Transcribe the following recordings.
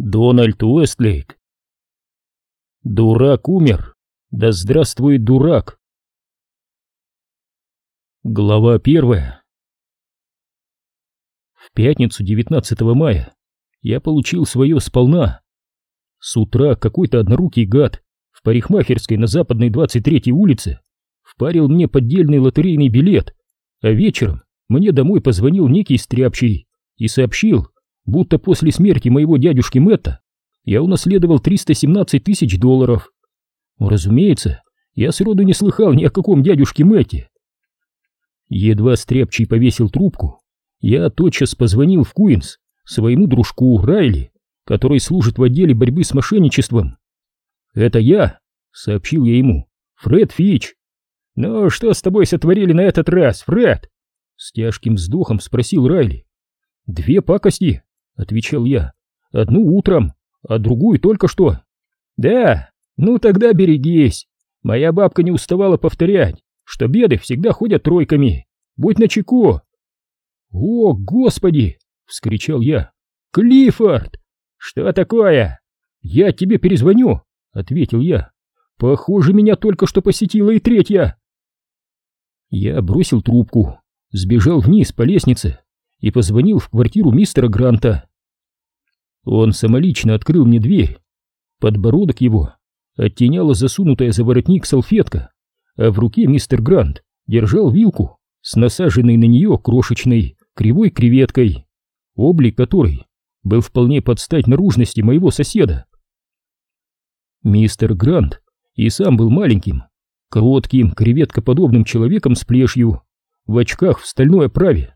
Дональд Уэстлейк. Дурак умер. Да здравствует дурак. Глава первая. В пятницу 19 мая я получил свое сполна. С утра какой-то однорукий гад в парикмахерской на западной 23-й улице впарил мне поддельный лотерейный билет, а вечером мне домой позвонил некий стряпчий и сообщил, будто после смерти моего дядюшки Мэтта я унаследовал 317 тысяч долларов. Разумеется, я сроду не слыхал ни о каком дядюшке Мэтте. Едва Стряпчий повесил трубку, я тотчас позвонил в Куинс своему дружку Райли, который служит в отделе борьбы с мошенничеством. «Это я», — сообщил я ему, — «Фред Фич». «Ну, что с тобой сотворили на этот раз, Фред?» С тяжким вздохом спросил Райли. «Две пакости», отвечал я. Одну утром, а другую только что. Да, ну тогда берегись. Моя бабка не уставала повторять, что беды всегда ходят тройками. Будь начеку. О, господи, вскричал я. Клиффорд! Что такое? Я тебе перезвоню, ответил я. Похоже, меня только что посетила и третья. Я бросил трубку, сбежал вниз по лестнице и позвонил в квартиру мистера Гранта. Он самолично открыл мне дверь. Подбородок его оттеняла засунутая за воротник салфетка, а в руке мистер Грант держал вилку с насаженной на нее крошечной кривой креветкой, облик которой был вполне под стать наружности моего соседа. Мистер Грант и сам был маленьким, коротким, креветкоподобным человеком с плешью, в очках в стальной оправе.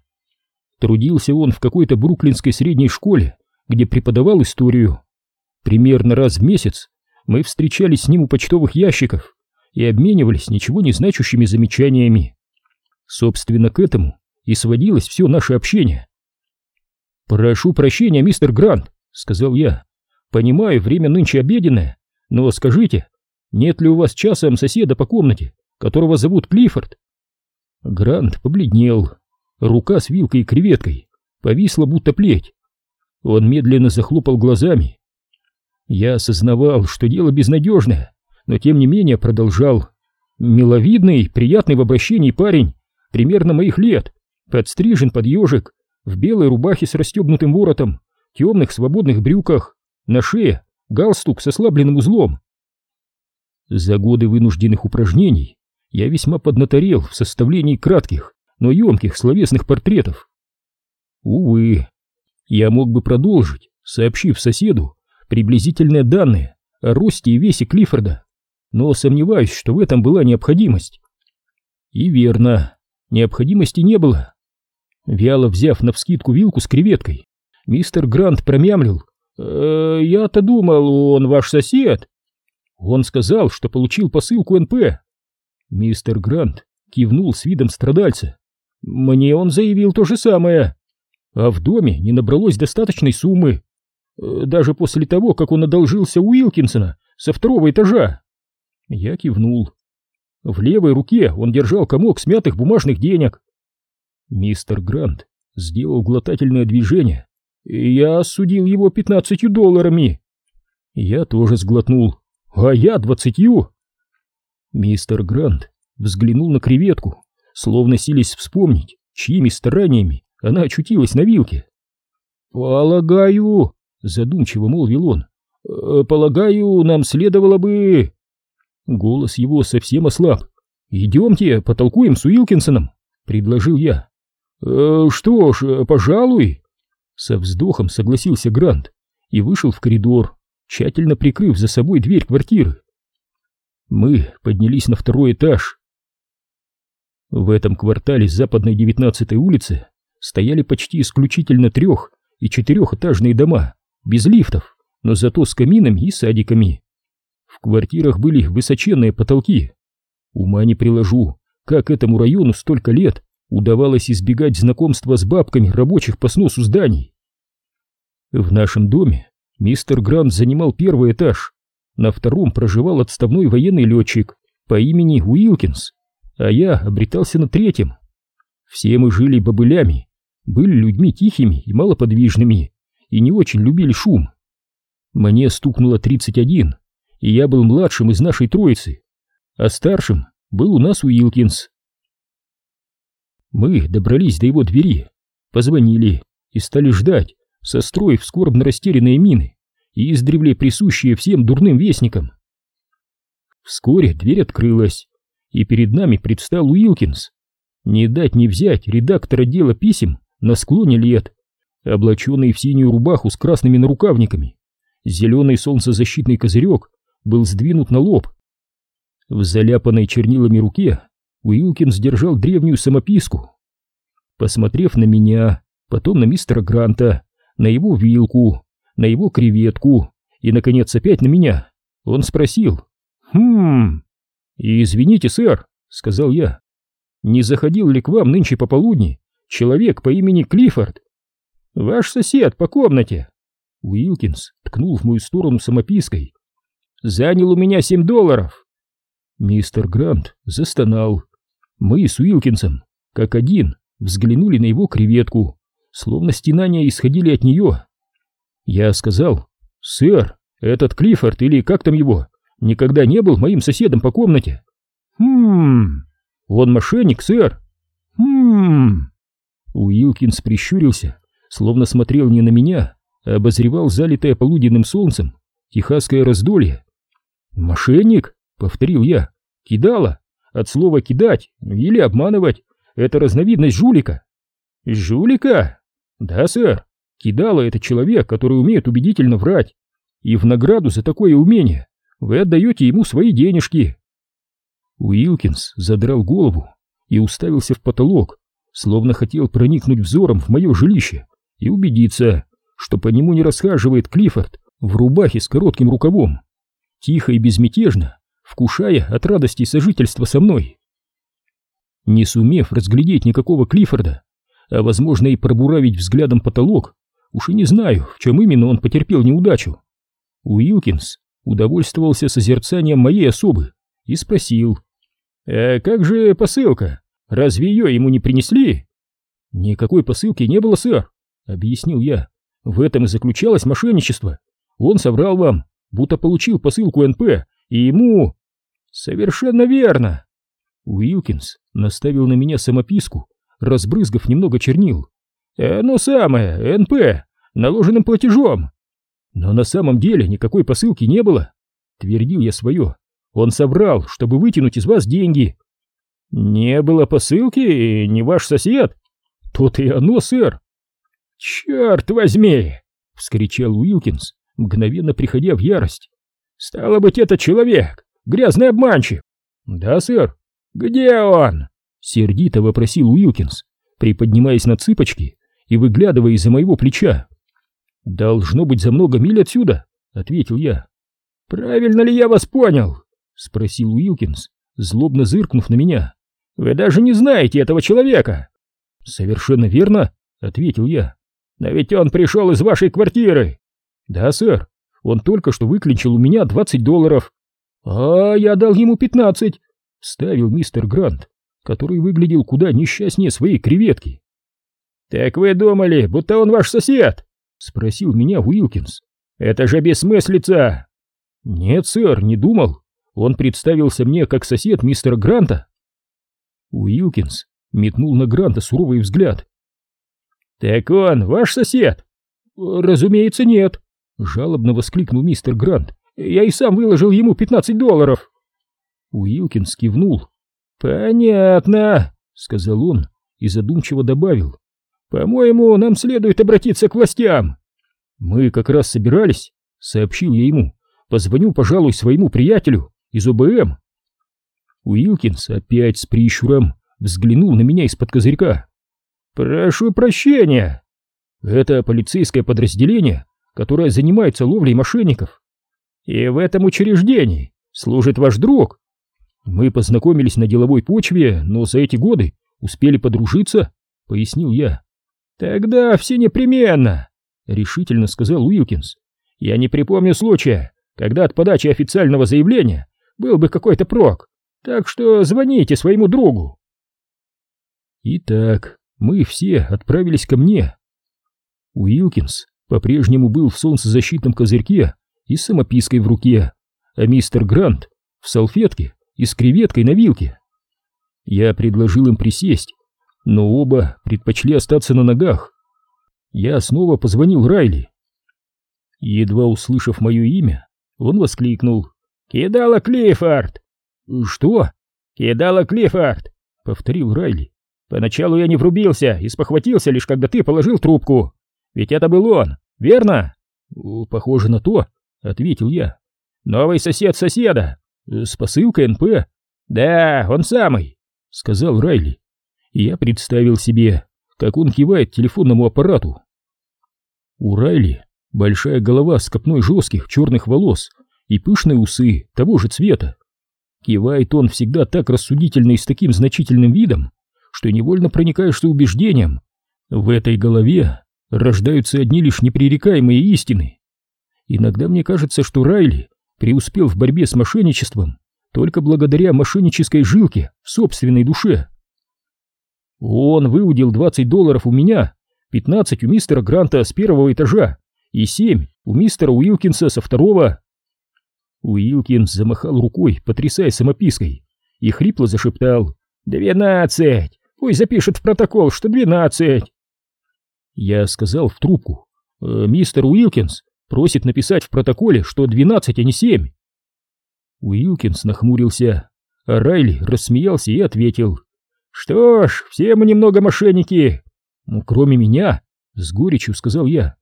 Трудился он в какой-то бруклинской средней школе, где преподавал историю. Примерно раз в месяц мы встречались с ним у почтовых ящиков и обменивались ничего не значащими замечаниями. Собственно, к этому и сводилось все наше общение. «Прошу прощения, мистер Грант», — сказал я. «Понимаю, время нынче обеденное, но скажите, нет ли у вас часом соседа по комнате, которого зовут Клиффорд?» Грант побледнел. Рука с вилкой и креветкой повисла, будто плеть. Он медленно захлопал глазами. Я осознавал, что дело безнадежное, но тем не менее продолжал. Миловидный, приятный в обращении парень, примерно моих лет, подстрижен под ежик, в белой рубахе с расстегнутым воротом, темных свободных брюках, на шее галстук с ослабленным узлом. За годы вынужденных упражнений я весьма поднаторел в составлении кратких, но емких словесных портретов. Увы, я мог бы продолжить, сообщив соседу приблизительные данные о росте и весе Клиффорда, но сомневаюсь, что в этом была необходимость. И верно, необходимости не было. Вяло взяв навскидку вилку с креветкой, мистер Грант промямлил. «Э, «Я-то думал, он ваш сосед». Он сказал, что получил посылку НП. Мистер Грант кивнул с видом страдальца. «Мне он заявил то же самое» а в доме не набралось достаточной суммы, э, даже после того, как он одолжился у Уилкинсона со второго этажа. Я кивнул. В левой руке он держал комок смятых бумажных денег. Мистер Грант сделал глотательное движение, я осудил его пятнадцатью долларами. Я тоже сглотнул, а я двадцатью. Мистер Грант взглянул на креветку, словно сились вспомнить, чьими стараниями она очутилась на вилке. «Полагаю», — задумчиво молвил он, «э, «полагаю, нам следовало бы...» Голос его совсем ослаб. «Идемте, потолкуем с Уилкинсоном», — предложил я. «Э, «Что ж, пожалуй», — со вздохом согласился Грант и вышел в коридор, тщательно прикрыв за собой дверь квартиры. Мы поднялись на второй этаж. В этом квартале западной девятнадцатой улицы стояли почти исключительно трех- и четырехэтажные дома, без лифтов, но зато с каминами и садиками. В квартирах были высоченные потолки. Ума не приложу, как этому району столько лет удавалось избегать знакомства с бабками рабочих по сносу зданий. В нашем доме мистер Грант занимал первый этаж, на втором проживал отставной военный летчик по имени Уилкинс, а я обретался на третьем. Все мы жили бобылями были людьми тихими и малоподвижными и не очень любили шум. Мне стукнуло 31, и я был младшим из нашей троицы, а старшим был у нас Уилкинс. Мы добрались до его двери, позвонили и стали ждать, состроив скорбно растерянные мины и издревле присущие всем дурным вестникам. Вскоре дверь открылась, и перед нами предстал Уилкинс. Не дать не взять редактор отдела писем на склоне лет, облаченный в синюю рубаху с красными нарукавниками. Зеленый солнцезащитный козырек был сдвинут на лоб. В заляпанной чернилами руке Уилкинс держал древнюю самописку. Посмотрев на меня, потом на мистера Гранта, на его вилку, на его креветку и, наконец, опять на меня, он спросил «Хм...» «Извините, сэр», — сказал я, — «не заходил ли к вам нынче пополудни человек по имени Клиффорд?» «Ваш сосед по комнате». Уилкинс ткнул в мою сторону самопиской. «Занял у меня семь долларов». Мистер Грант застонал. Мы с Уилкинсом, как один, взглянули на его креветку, словно стенания исходили от нее. Я сказал, «Сэр, этот Клиффорд или как там его, никогда не был моим соседом по комнате». «Хм, он мошенник, сэр». «Хм...» Уилкинс прищурился, словно смотрел не на меня, а обозревал залитое полуденным солнцем техасское раздолье. «Мошенник?» — повторил я. «Кидала? От слова «кидать» или «обманывать» — это разновидность жулика». «Жулика?» «Да, сэр. Кидала — это человек, который умеет убедительно врать. И в награду за такое умение вы отдаете ему свои денежки». Уилкинс задрал голову и уставился в потолок, словно хотел проникнуть взором в мое жилище и убедиться, что по нему не расхаживает Клиффорд в рубахе с коротким рукавом, тихо и безмятежно, вкушая от радости сожительства со мной. Не сумев разглядеть никакого Клиффорда, а возможно и пробуравить взглядом потолок, уж и не знаю, в чем именно он потерпел неудачу. Уилкинс удовольствовался созерцанием моей особы и спросил, «А как же посылка? Разве ее ему не принесли?» «Никакой посылки не было, сэр», — объяснил я. «В этом и заключалось мошенничество. Он соврал вам, будто получил посылку НП, и ему...» «Совершенно верно!» Уилкинс наставил на меня самописку, разбрызгав немного чернил. «Оно самое, НП, наложенным платежом!» «Но на самом деле никакой посылки не было!» Твердил я свое. «Он соврал, чтобы вытянуть из вас деньги!» «Не было посылки, не ваш сосед?» «То-то и оно, сэр!» «Черт возьми!» — вскричал Уилкинс, мгновенно приходя в ярость. «Стало быть, это человек, грязный обманщик!» «Да, сэр». «Где он?» — сердито вопросил Уилкинс, приподнимаясь на цыпочки и выглядывая из-за моего плеча. «Должно быть за много миль отсюда», — ответил я. «Правильно ли я вас понял?» — спросил Уилкинс, злобно зыркнув на меня. «Вы даже не знаете этого человека!» «Совершенно верно», — ответил я. «Но ведь он пришел из вашей квартиры!» «Да, сэр, он только что выклинчил у меня двадцать долларов». «А я дал ему пятнадцать», — ставил мистер Грант, который выглядел куда несчастнее своей креветки. «Так вы думали, будто он ваш сосед?» — спросил меня Уилкинс. «Это же бессмыслица!» «Нет, сэр, не думал. Он представился мне как сосед мистера Гранта». Уилкинс метнул на Гранта суровый взгляд. «Так он ваш сосед?» «Разумеется, нет», — жалобно воскликнул мистер Грант. «Я и сам выложил ему пятнадцать долларов». Уилкинс кивнул. «Понятно», — сказал он и задумчиво добавил. «По-моему, нам следует обратиться к властям». «Мы как раз собирались», — сообщил я ему. «Позвоню, пожалуй, своему приятелю из ОБМ». Уилкинс опять с прищуром взглянул на меня из-под козырька. «Прошу прощения. Это полицейское подразделение, которое занимается ловлей мошенников. И в этом учреждении служит ваш друг. Мы познакомились на деловой почве, но за эти годы успели подружиться», — пояснил я. «Тогда все непременно», — решительно сказал Уилкинс. «Я не припомню случая, когда от подачи официального заявления был бы какой-то прок, так что звоните своему другу». Итак, мы все отправились ко мне. Уилкинс по-прежнему был в солнцезащитном козырьке и самопиской в руке, а мистер Грант в салфетке и с креветкой на вилке. Я предложил им присесть, но оба предпочли остаться на ногах. Я снова позвонил Райли. Едва услышав мое имя, он воскликнул. «Кидала Клиффорд!» «Что?» «Кидала Клиффорд!» — повторил Райли. «Поначалу я не врубился и спохватился лишь когда ты положил трубку. Ведь это был он, верно?» «Похоже на то», — ответил я. «Новый сосед соседа. С посылкой НП?» «Да, он самый», — сказал Райли. И я представил себе, как он кивает телефонному аппарату. У Райли большая голова с копной жестких черных волос и пышные усы того же цвета. Кивает он всегда так рассудительно и с таким значительным видом, что невольно проникаешься убеждением. В этой голове рождаются одни лишь непререкаемые истины. Иногда мне кажется, что Райли преуспел в борьбе с мошенничеством только благодаря мошеннической жилке в собственной душе. Он выудил 20 долларов у меня, 15 у мистера Гранта с первого этажа и 7 у мистера Уилкинса со второго. Уилкинс замахал рукой, потрясая самопиской, и хрипло зашептал «Двенадцать! Пусть запишет в протокол, что двенадцать!» Я сказал в трубку «Э, «Мистер Уилкинс просит написать в протоколе, что двенадцать, а не семь». Уилкинс нахмурился, а Райли рассмеялся и ответил «Что ж, все мы немного мошенники!» «Ну, кроме меня», — с горечью сказал я.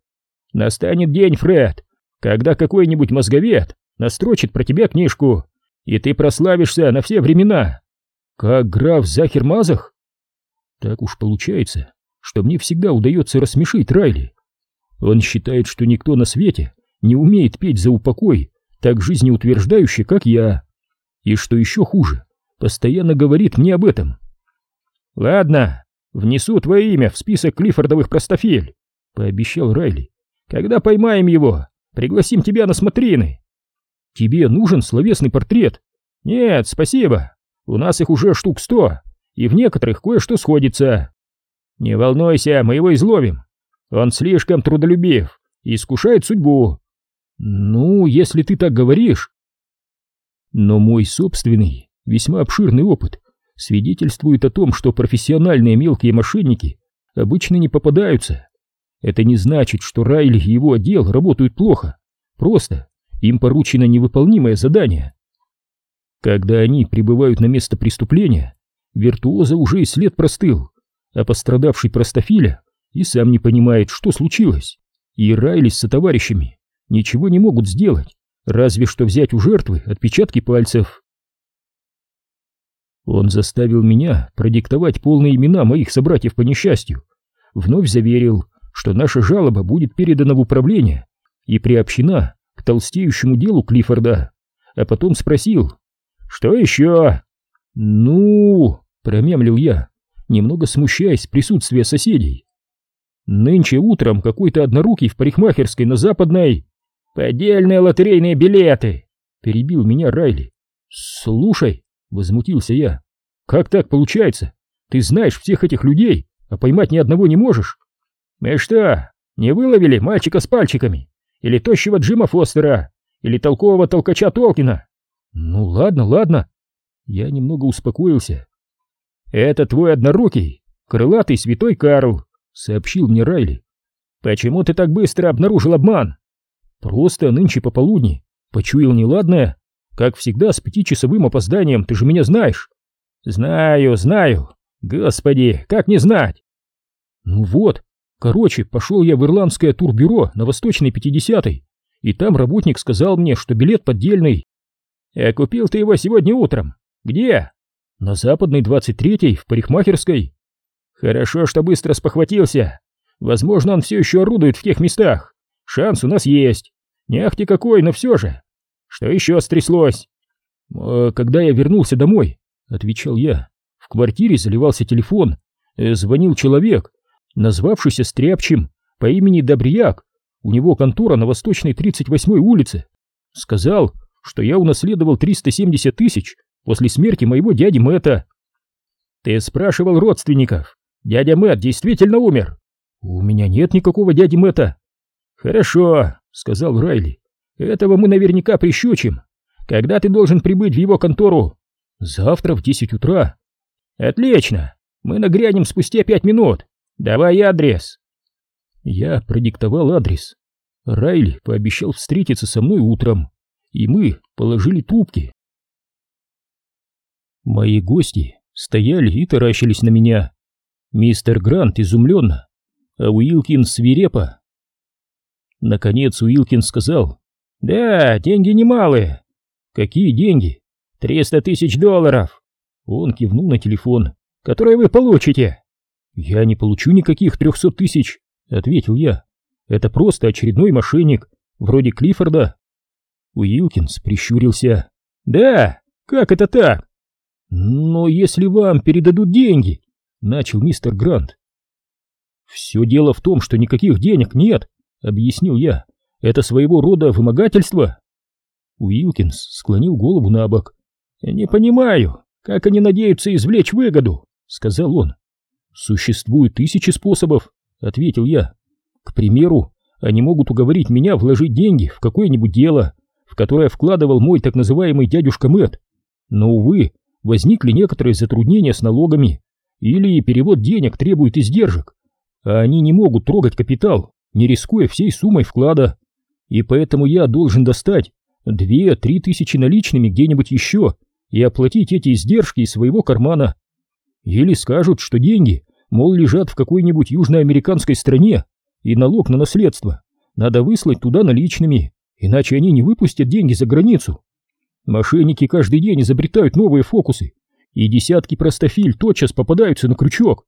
«Настанет день, Фред, когда какой-нибудь мозговед настрочит про тебя книжку, и ты прославишься на все времена. Как граф Захер Мазах? Так уж получается, что мне всегда удается рассмешить Райли. Он считает, что никто на свете не умеет петь за упокой так жизнеутверждающе, как я. И что еще хуже, постоянно говорит мне об этом. Ладно, внесу твое имя в список Клиффордовых простофель, пообещал Райли. Когда поймаем его, пригласим тебя на смотрины. Тебе нужен словесный портрет? Нет, спасибо. У нас их уже штук сто, и в некоторых кое-что сходится. Не волнуйся, мы его изловим. Он слишком трудолюбив и искушает судьбу. Ну, если ты так говоришь. Но мой собственный, весьма обширный опыт свидетельствует о том, что профессиональные мелкие мошенники обычно не попадаются. Это не значит, что Райли и его отдел работают плохо. Просто им поручено невыполнимое задание. Когда они прибывают на место преступления, виртуоза уже и след простыл, а пострадавший простофиля и сам не понимает, что случилось. И Райли с сотоварищами ничего не могут сделать, разве что взять у жертвы отпечатки пальцев. Он заставил меня продиктовать полные имена моих собратьев по несчастью, вновь заверил, что наша жалоба будет передана в управление и приобщена к толстеющему делу Клиффорда, а потом спросил, «Что еще?» «Ну...» — промямлил я, немного смущаясь присутствия соседей. «Нынче утром какой-то однорукий в парикмахерской на Западной...» «Поддельные лотерейные билеты!» — перебил меня Райли. «Слушай», — возмутился я, — «как так получается? Ты знаешь всех этих людей, а поймать ни одного не можешь?» «Мы что, не выловили мальчика с пальчиками?» Или тощего Джима Фостера? Или толкового толкача Толкина? Ну ладно, ладно. Я немного успокоился. Это твой однорукий, крылатый святой Карл, сообщил мне Райли. Почему ты так быстро обнаружил обман? Просто нынче пополудни почуял неладное. Как всегда, с пятичасовым опозданием, ты же меня знаешь. Знаю, знаю. Господи, как не знать? Ну вот, Короче, пошел я в ирландское турбюро на Восточной 50-й, и там работник сказал мне, что билет поддельный. А купил ты его сегодня утром. Где? На Западной 23-й, в парикмахерской. Хорошо, что быстро спохватился. Возможно, он все еще орудует в тех местах. Шанс у нас есть. Не ахти какой, но все же. Что еще стряслось? Когда я вернулся домой, отвечал я, в квартире заливался телефон. Э, звонил человек, назвавшийся Стряпчим по имени Добряк, у него контора на Восточной 38-й улице, сказал, что я унаследовал 370 тысяч после смерти моего дяди Мэтта. Ты спрашивал родственников, дядя Мэтт действительно умер? У меня нет никакого дяди Мэтта. Хорошо, сказал Райли, Этого мы наверняка прищучим. Когда ты должен прибыть в его контору? Завтра в десять утра. Отлично. Мы нагрянем спустя пять минут. Давай адрес. Я продиктовал адрес. Райли пообещал встретиться со мной утром, и мы положили трубки. Мои гости стояли и таращились на меня. Мистер Грант изумленно, а Уилкин свирепо. Наконец Уилкин сказал, «Да, деньги немалые». «Какие деньги?» «Триста тысяч долларов». Он кивнул на телефон. «Которые вы получите». «Я не получу никаких трехсот тысяч», — ответил я. «Это просто очередной мошенник, вроде Клиффорда». Уилкинс прищурился. «Да? Как это так?» «Но если вам передадут деньги», — начал мистер Грант. «Все дело в том, что никаких денег нет», — объяснил я. «Это своего рода вымогательство». Уилкинс склонил голову на бок. «Не понимаю, как они надеются извлечь выгоду», — сказал он. «Существует тысячи способов», — ответил я. «К примеру, они могут уговорить меня вложить деньги в какое-нибудь дело, в которое вкладывал мой так называемый дядюшка Мэтт. Но, увы, возникли некоторые затруднения с налогами, или перевод денег требует издержек, а они не могут трогать капитал, не рискуя всей суммой вклада. И поэтому я должен достать две-три тысячи наличными где-нибудь еще и оплатить эти издержки из своего кармана. Или скажут, что деньги, мол, лежат в какой-нибудь южноамериканской стране, и налог на наследство надо выслать туда наличными, иначе они не выпустят деньги за границу. Мошенники каждый день изобретают новые фокусы, и десятки простофиль тотчас попадаются на крючок.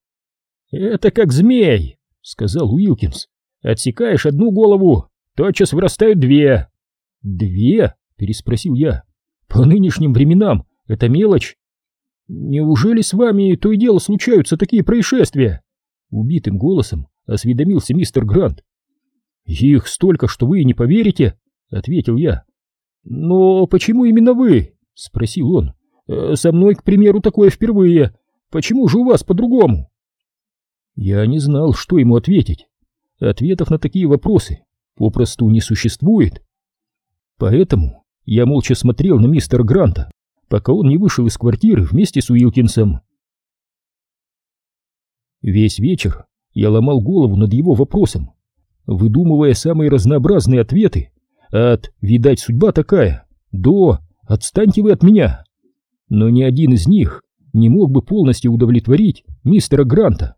«Это как змей», — сказал Уилкинс. «Отсекаешь одну голову, тотчас вырастают две». «Две?» — переспросил я. «По нынешним временам это мелочь». «Неужели с вами то и дело случаются такие происшествия?» Убитым голосом осведомился мистер Грант. «Их столько, что вы не поверите», — ответил я. «Но почему именно вы?» — спросил он. «Э, «Со мной, к примеру, такое впервые. Почему же у вас по-другому?» Я не знал, что ему ответить. Ответов на такие вопросы попросту не существует. Поэтому я молча смотрел на мистера Гранта, пока он не вышел из квартиры вместе с Уилкинсом. Весь вечер я ломал голову над его вопросом, выдумывая самые разнообразные ответы, от «видать, судьба такая» до «отстаньте вы от меня». Но ни один из них не мог бы полностью удовлетворить мистера Гранта.